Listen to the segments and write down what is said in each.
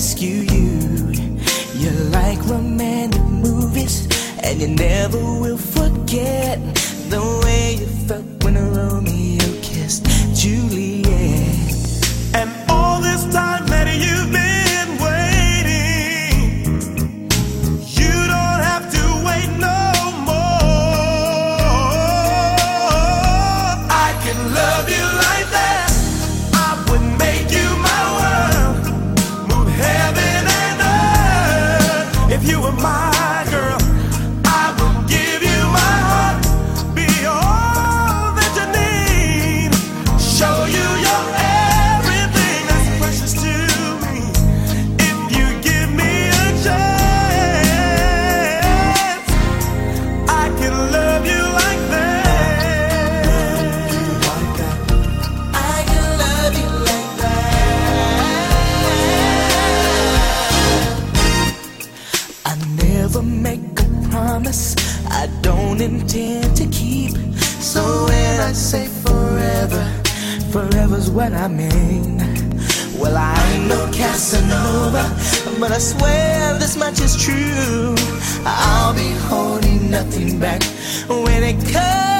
rescue you. You're like romantic movies, and you never will forget the way you felt when alone. don't intend to keep. So when I say forever, forever's what I mean. Well, I ain't no Casanova, but I swear this much is true. I'll be holding nothing back when it comes.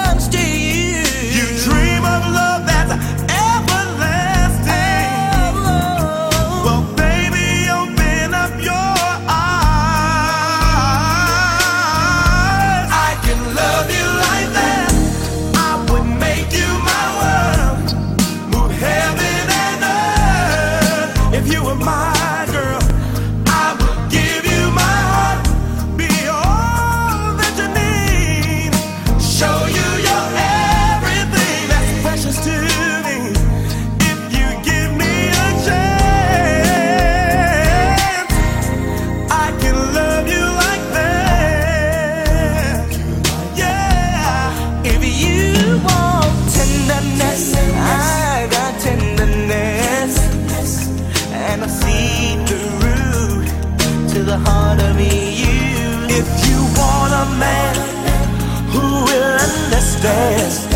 Who will understand?